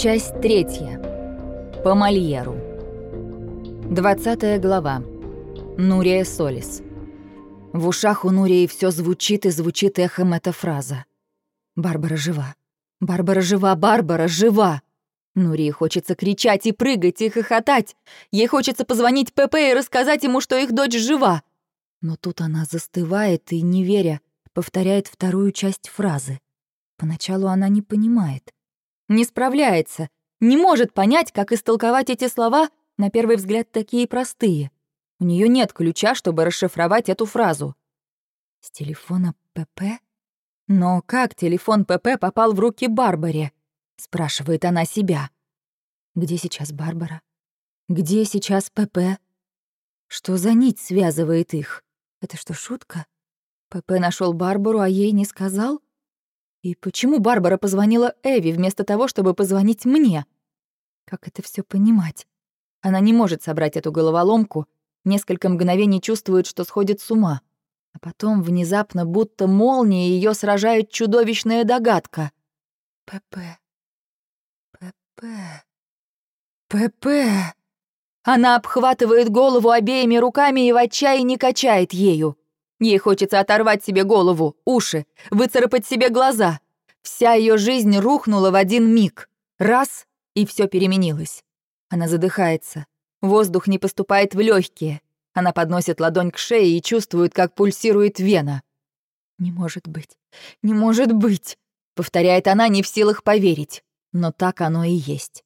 Часть третья. По Мольеру. Двадцатая глава. Нурия Солис. В ушах у Нурии все звучит и звучит эхом эта фраза. «Барбара жива! Барбара жива! Барбара жива!» Нурии хочется кричать и прыгать, и хохотать. Ей хочется позвонить ПП и рассказать ему, что их дочь жива. Но тут она застывает и, не веря, повторяет вторую часть фразы. Поначалу она не понимает. Не справляется. Не может понять, как истолковать эти слова, на первый взгляд такие простые. У нее нет ключа, чтобы расшифровать эту фразу. С телефона ПП? Но как телефон ПП попал в руки Барбаре? Спрашивает она себя. Где сейчас Барбара? Где сейчас ПП? Что за нить связывает их? Это что, шутка? ПП нашел Барбару, а ей не сказал? И почему Барбара позвонила Эви вместо того, чтобы позвонить мне? Как это все понимать? Она не может собрать эту головоломку, несколько мгновений чувствует, что сходит с ума. А потом внезапно, будто молния, ее сражает чудовищная догадка. ПП. ПП. ПП. Она обхватывает голову обеими руками и в отчаянии качает ею. Ей хочется оторвать себе голову, уши, выцарапать себе глаза. Вся ее жизнь рухнула в один миг. Раз — и все переменилось. Она задыхается. Воздух не поступает в легкие. Она подносит ладонь к шее и чувствует, как пульсирует вена. «Не может быть, не может быть!» — повторяет она, не в силах поверить. Но так оно и есть.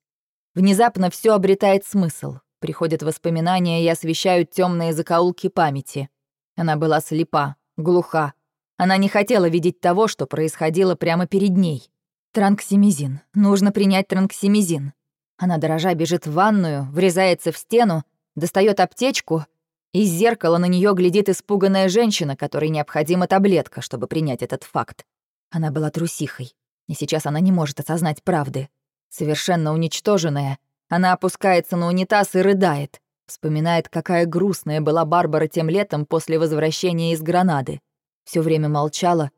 Внезапно все обретает смысл. Приходят воспоминания и освещают темные закоулки памяти. Она была слепа, глуха. Она не хотела видеть того, что происходило прямо перед ней. Транксимизин. Нужно принять транксимизин. Она дорожа бежит в ванную, врезается в стену, достает аптечку. Из зеркала на нее глядит испуганная женщина, которой необходима таблетка, чтобы принять этот факт. Она была трусихой, и сейчас она не может осознать правды. Совершенно уничтоженная, она опускается на унитаз и рыдает. Вспоминает, какая грустная была Барбара тем летом после возвращения из Гранады. Все время молчала,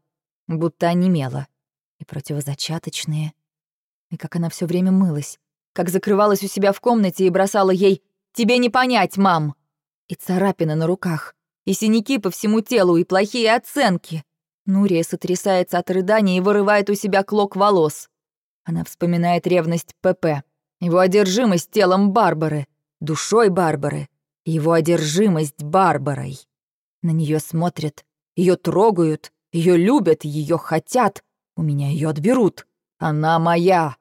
будто онемела. И противозачаточные. И как она все время мылась. Как закрывалась у себя в комнате и бросала ей «Тебе не понять, мам!» И царапины на руках, и синяки по всему телу, и плохие оценки. Нурия сотрясается от рыдания и вырывает у себя клок волос. Она вспоминает ревность ПП, его одержимость телом Барбары — душой Барбары, его одержимость Барбарой. На нее смотрят, ее трогают, ее любят, ее хотят. У меня ее отберут. Она моя.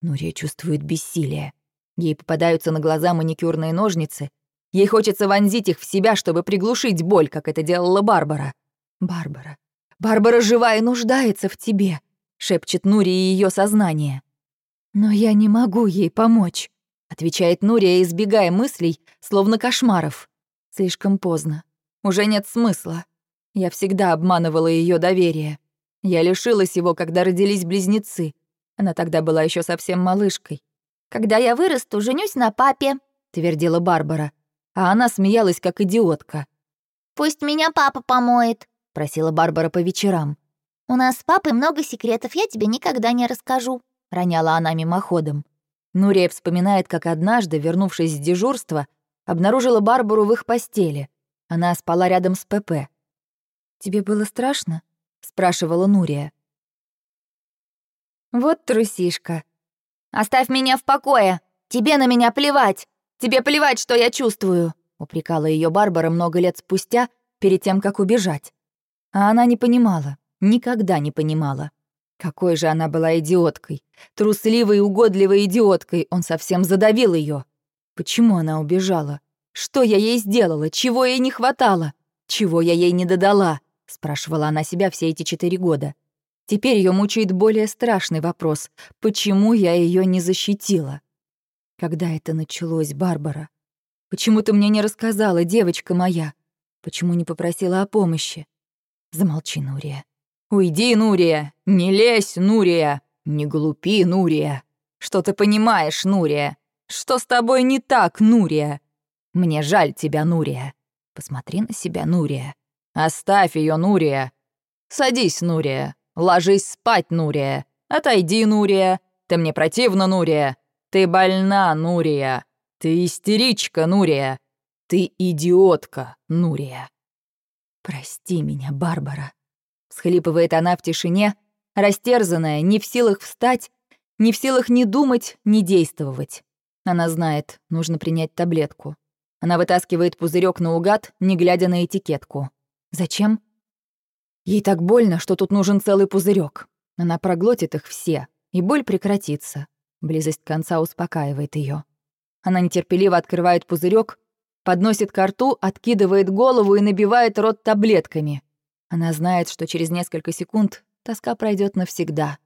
Нурия чувствует бессилие. Ей попадаются на глаза маникюрные ножницы. Ей хочется вонзить их в себя, чтобы приглушить боль, как это делала Барбара. «Барбара, Барбара жива и нуждается в тебе», — шепчет Нурия ее сознание. «Но я не могу ей помочь» отвечает Нурия, избегая мыслей, словно кошмаров. Слишком поздно. Уже нет смысла. Я всегда обманывала ее доверие. Я лишилась его, когда родились близнецы. Она тогда была еще совсем малышкой. «Когда я вырасту, женюсь на папе», — твердила Барбара. А она смеялась, как идиотка. «Пусть меня папа помоет», — просила Барбара по вечерам. «У нас с папой много секретов, я тебе никогда не расскажу», — роняла она мимоходом. Нурия вспоминает, как однажды, вернувшись с дежурства, обнаружила Барбару в их постели. Она спала рядом с ПП. «Тебе было страшно?» — спрашивала Нурия. «Вот трусишка. Оставь меня в покое. Тебе на меня плевать. Тебе плевать, что я чувствую», — упрекала ее Барбара много лет спустя, перед тем, как убежать. А она не понимала, никогда не понимала. Какой же она была идиоткой. Трусливой угодливой идиоткой. Он совсем задавил ее. Почему она убежала? Что я ей сделала? Чего ей не хватало? Чего я ей не додала? Спрашивала она себя все эти четыре года. Теперь ее мучает более страшный вопрос. Почему я ее не защитила? Когда это началось, Барбара? Почему ты мне не рассказала, девочка моя? Почему не попросила о помощи? Замолчи, Нурия. «Уйди, Нурия! Не лезь, Нурия! Не глупи, Нурия! Что ты понимаешь, Нурия? Что с тобой не так, Нурия? Мне жаль тебя, Нурия. Посмотри на себя, Нурия. Оставь ее, Нурия. Садись, Нурия. Ложись спать, Нурия. Отойди, Нурия. Ты мне противна, Нурия! Ты больна, Нурия! Ты истеричка, Нурия! Ты идиотка, Нурия!» «Прости меня, Барбара», — схлипывает она в тишине, растерзанная, не в силах встать, не в силах ни думать, ни действовать. Она знает, нужно принять таблетку. Она вытаскивает пузырек наугад, не глядя на этикетку. Зачем? Ей так больно, что тут нужен целый пузырек. Она проглотит их все, и боль прекратится. Близость конца успокаивает ее. Она нетерпеливо открывает пузырек, подносит ко рту, откидывает голову и набивает рот таблетками. Она знает, что через несколько секунд тоска пройдет навсегда.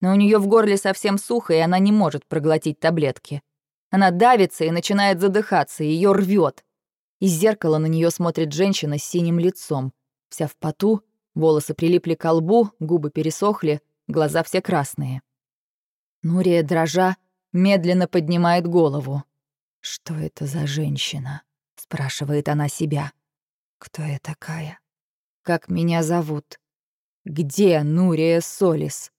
Но у нее в горле совсем сухо, и она не может проглотить таблетки. Она давится и начинает задыхаться, ее рвет. Из зеркала на нее смотрит женщина с синим лицом, вся в поту, волосы прилипли к лбу, губы пересохли, глаза все красные. Нурия, дрожа, медленно поднимает голову. «Что это за женщина?» — спрашивает она себя. «Кто я такая? Как меня зовут? Где Нурия Солис?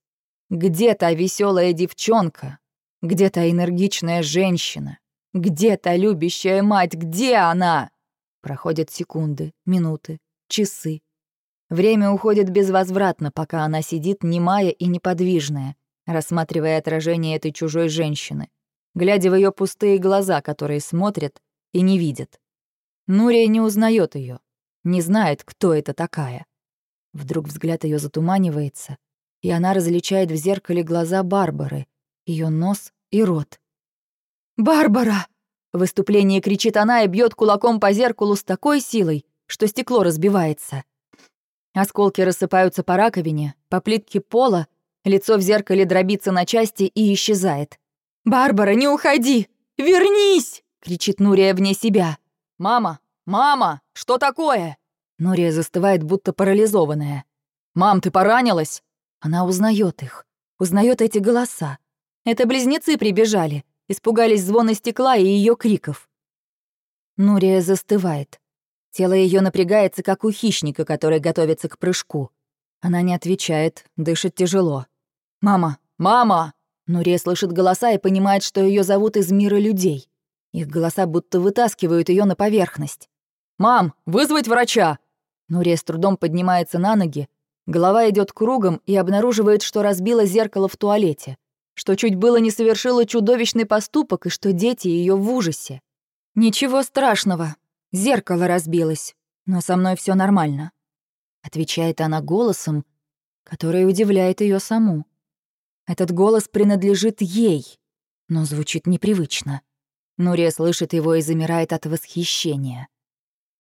Где та веселая девчонка? Где та энергичная женщина? Где та любящая мать? Где она?» Проходят секунды, минуты, часы. Время уходит безвозвратно, пока она сидит немая и неподвижная, рассматривая отражение этой чужой женщины, глядя в ее пустые глаза, которые смотрят и не видят. Нурия не узнает ее, не знает, кто это такая. Вдруг взгляд ее затуманивается, и она различает в зеркале глаза Барбары, ее нос и рот. «Барбара!» В выступлении кричит она и бьет кулаком по зеркалу с такой силой, что стекло разбивается. Осколки рассыпаются по раковине, по плитке пола, лицо в зеркале дробится на части и исчезает. «Барбара, не уходи! Вернись!» — кричит Нурия вне себя. «Мама! Мама! Что такое?» Нурия застывает, будто парализованная. «Мам, ты поранилась?» Она узнает их, узнает эти голоса. Это близнецы прибежали, испугались звона стекла и ее криков. Нурия застывает. Тело ее напрягается, как у хищника, который готовится к прыжку. Она не отвечает, дышит тяжело. «Мама! Мама!» Нурия слышит голоса и понимает, что ее зовут из мира людей. Их голоса будто вытаскивают ее на поверхность. «Мам, вызвать врача!» Нурия с трудом поднимается на ноги, голова идет кругом и обнаруживает, что разбила зеркало в туалете, что чуть было не совершила чудовищный поступок и что дети ее в ужасе. «Ничего страшного, зеркало разбилось, но со мной все нормально», отвечает она голосом, который удивляет ее саму. Этот голос принадлежит ей, но звучит непривычно. Нурия слышит его и замирает от восхищения.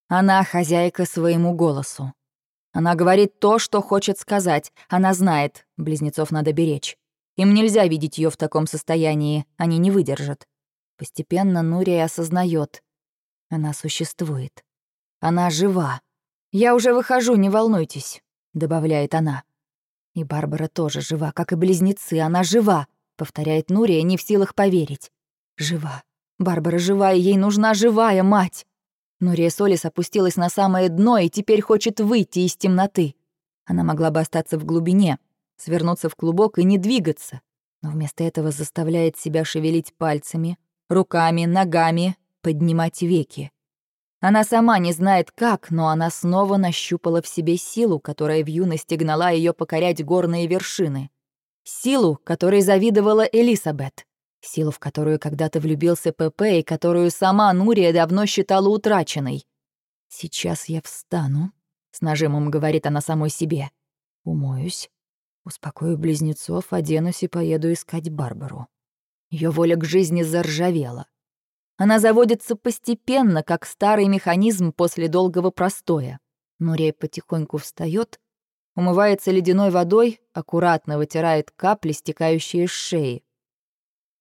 Она хозяйка своему голосу. Она говорит то, что хочет сказать. Она знает, близнецов надо беречь. Им нельзя видеть ее в таком состоянии, они не выдержат. Постепенно Нурия осознает. Она существует. Она жива. «Я уже выхожу, не волнуйтесь», — добавляет она. И Барбара тоже жива, как и близнецы. Она жива, повторяет Нурия, не в силах поверить. Жива. Барбара жива, и ей нужна живая мать. Нурия Солис опустилась на самое дно и теперь хочет выйти из темноты. Она могла бы остаться в глубине, свернуться в клубок и не двигаться, но вместо этого заставляет себя шевелить пальцами, руками, ногами, поднимать веки. Она сама не знает как, но она снова нащупала в себе силу, которая в юности гнала ее покорять горные вершины. Силу, которой завидовала Элисабет. Силу, в которую когда-то влюбился ПП и которую сама Нурия давно считала утраченной. «Сейчас я встану», — с нажимом говорит она самой себе. «Умоюсь, успокою близнецов, оденусь и поеду искать Барбару». Ее воля к жизни заржавела. Она заводится постепенно, как старый механизм после долгого простоя. Нурия потихоньку встает, умывается ледяной водой, аккуратно вытирает капли, стекающие с шеи.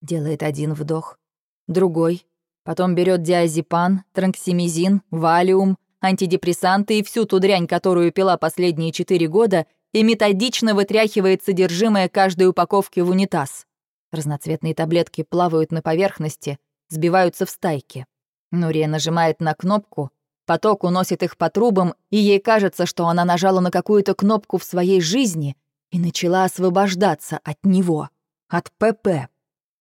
Делает один вдох, другой, потом берет диазепам, транксимизин, валиум, антидепрессанты и всю ту дрянь, которую пила последние четыре года, и методично вытряхивает содержимое каждой упаковки в унитаз. Разноцветные таблетки плавают на поверхности, сбиваются в стайки. Нурия нажимает на кнопку, поток уносит их по трубам, и ей кажется, что она нажала на какую-то кнопку в своей жизни и начала освобождаться от него, От ПП.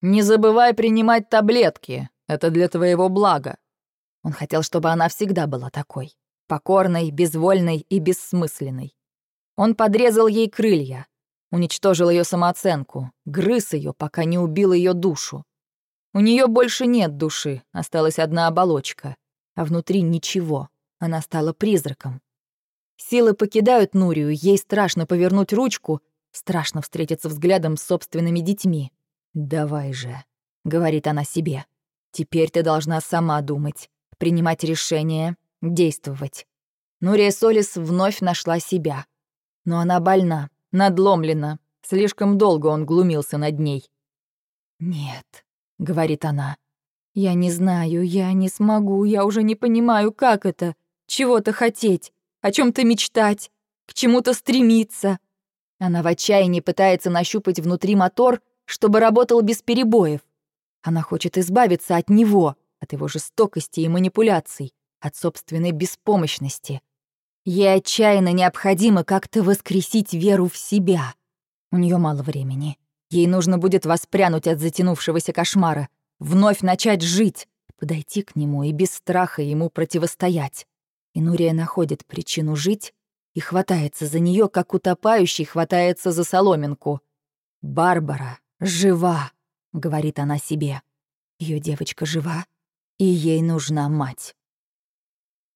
Не забывай принимать таблетки. Это для твоего блага. Он хотел, чтобы она всегда была такой. Покорной, безвольной и бессмысленной. Он подрезал ей крылья, уничтожил ее самооценку, грыз ее, пока не убил ее душу. У нее больше нет души, осталась одна оболочка, а внутри ничего. Она стала призраком. Силы покидают Нурию, ей страшно повернуть ручку, страшно встретиться взглядом с собственными детьми. «Давай же», — говорит она себе, — «теперь ты должна сама думать, принимать решения, действовать». Нурия Солис вновь нашла себя. Но она больна, надломлена. Слишком долго он глумился над ней. «Нет», — говорит она. «Я не знаю, я не смогу, я уже не понимаю, как это. Чего-то хотеть, о чем то мечтать, к чему-то стремиться». Она в отчаянии пытается нащупать внутри мотор, чтобы работал без перебоев. Она хочет избавиться от него, от его жестокости и манипуляций, от собственной беспомощности. Ей отчаянно необходимо как-то воскресить веру в себя. У нее мало времени. Ей нужно будет воспрянуть от затянувшегося кошмара, вновь начать жить, подойти к нему и без страха ему противостоять. И Нурия находит причину жить и хватается за нее, как утопающий хватается за соломинку. «Барбара жива», — говорит она себе. Ее девочка жива, и ей нужна мать.